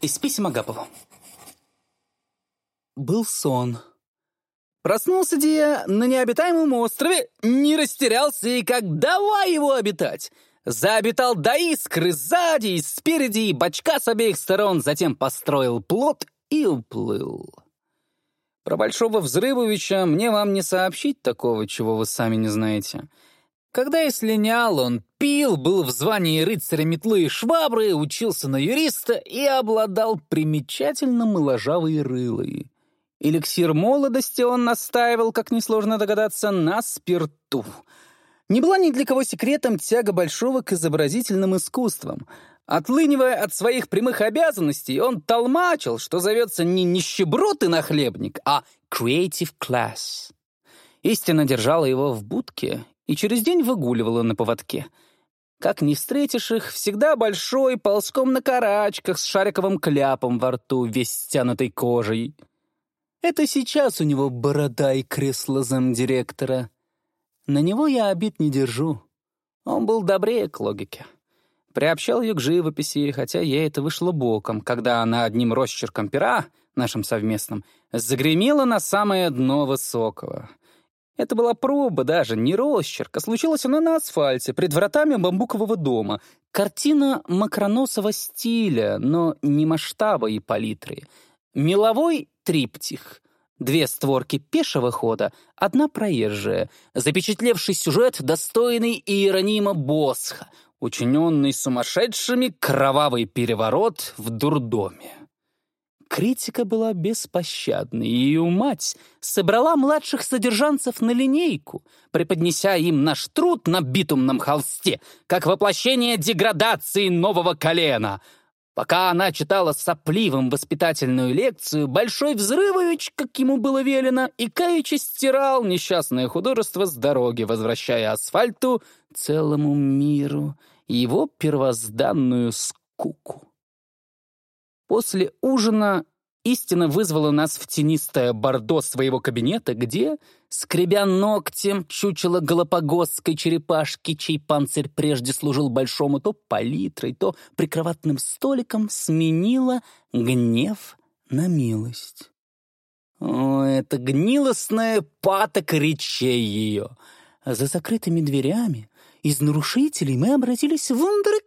Из писем Агапову. Был сон. Проснулся Дия на необитаемом острове, не растерялся и как давай его обитать. Заобитал до искры сзади и спереди, и бочка с обеих сторон, затем построил плот и уплыл. Про Большого Взрывовича мне вам не сообщить такого, чего вы сами не знаете. Когда я слинял, он пил, был в звании рыцаря метлы и швабры, учился на юриста и обладал примечательно моложавой рылой. Эликсир молодости он настаивал, как несложно догадаться, на спирту. Не была ни для кого секретом тяга Большого к изобразительным искусствам. Отлынивая от своих прямых обязанностей, он толмачил, что зовется не нищеброд и нахлебник, а creative class. Истина держала его в будке и через день выгуливала на поводке. Как не встретишь их, всегда большой, ползком на карачках, с шариковым кляпом во рту, весь стянутой кожей. Это сейчас у него борода и кресло замдиректора. На него я обид не держу. Он был добрее к логике. Приобщал ее к живописи, хотя ей это вышло боком, когда она одним росчерком пера, нашим совместным, загремела на самое дно высокого. Это была проба даже, не росчерк, а случилось она на асфальте, пред вратами бамбукового дома. Картина макроносого стиля, но не масштаба и палитры. Меловой триптих. Две створки пешего хода, одна проезжая, запечатлевший сюжет, достойный Иеронима Босха, учиненный сумасшедшими кровавый переворот в дурдоме. Критика была беспощадной, и ее мать собрала младших содержанцев на линейку, преподнеся им наш труд на битумном холсте, как воплощение деградации нового колена. Пока она читала сопливым воспитательную лекцию, Большой Взрывович, как ему было велено, и каючи стирал несчастное художество с дороги, возвращая асфальту целому миру его первозданную скуку. После ужина истина вызвала нас в тенистое бордо своего кабинета, где, скребя ногтем чучело галапагосской черепашки, чей панцирь прежде служил большому то палитрой, то прикроватным столиком, сменила гнев на милость. О, это гнилостная паток речей ее. За закрытыми дверями из нарушителей мы обратились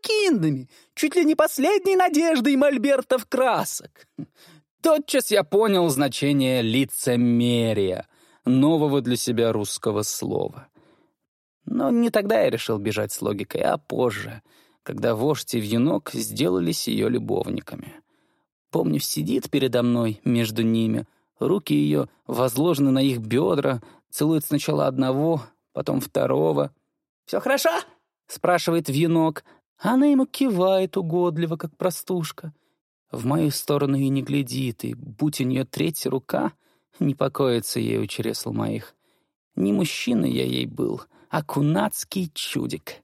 вундеркиндами, чуть ли не последней надеждой мольбертов красок. Тотчас я понял значение лицемерия, нового для себя русского слова. Но не тогда я решил бежать с логикой, а позже, когда вождь и вьюнок сделались ее любовниками. Помню, сидит передо мной между ними, руки ее возложены на их бедра, целует сначала одного, потом второго — «Все хорошо?» — спрашивает вьюнок. Она ему кивает угодливо, как простушка. В мою сторону и не глядит, и, будь у нее третья рука, не покоится ей у чересл моих. Не мужчина я ей был, а кунацкий чудик.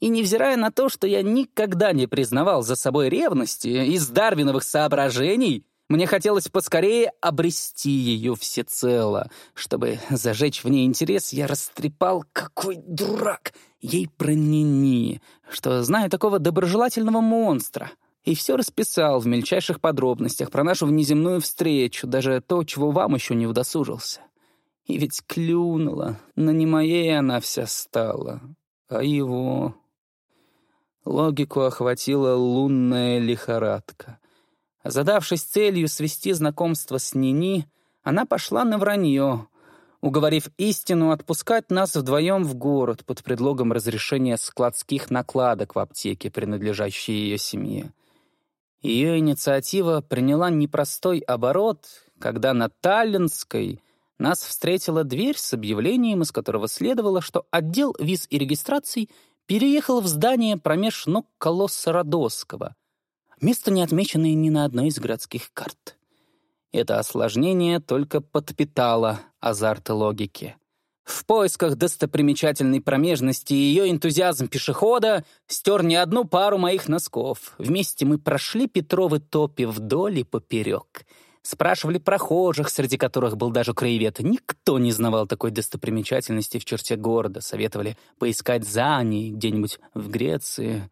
И невзирая на то, что я никогда не признавал за собой ревности из дарвиновых соображений, мне хотелось поскорее обрести ее всецело. Чтобы зажечь в ней интерес, я растрепал, какой дурак, ей про Нини, что знаю такого доброжелательного монстра. И все расписал в мельчайших подробностях про нашу внеземную встречу, даже то, чего вам еще не удосужился. И ведь клюнула, но не моей она вся стала, а его. Логику охватила лунная лихорадка. Задавшись целью свести знакомство с Нини, она пошла на вранье, уговорив истину отпускать нас вдвоем в город под предлогом разрешения складских накладок в аптеке, принадлежащей ее семье. Ее инициатива приняла непростой оборот, когда на Таллинской нас встретила дверь с объявлением, из которого следовало, что отдел виз и регистраций переехал в здание промеж ног колосса Родосского, Место не отмеченное ни на одной из городских карт. Это осложнение только подпитало азарт логики. В поисках достопримечательной промежности ее энтузиазм пешехода стер не одну пару моих носков. Вместе мы прошли Петровы топи вдоль и поперек. Спрашивали прохожих, среди которых был даже краевед. Никто не знавал такой достопримечательности в черте города. Советовали поискать за ней где-нибудь в Греции.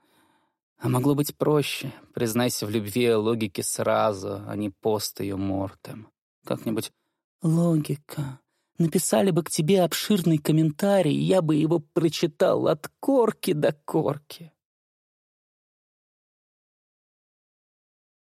А могло быть проще. Признайся в любви логике сразу, а не пост ее мортем. Как-нибудь «Логика. Написали бы к тебе обширный комментарий, я бы его прочитал от корки до корки».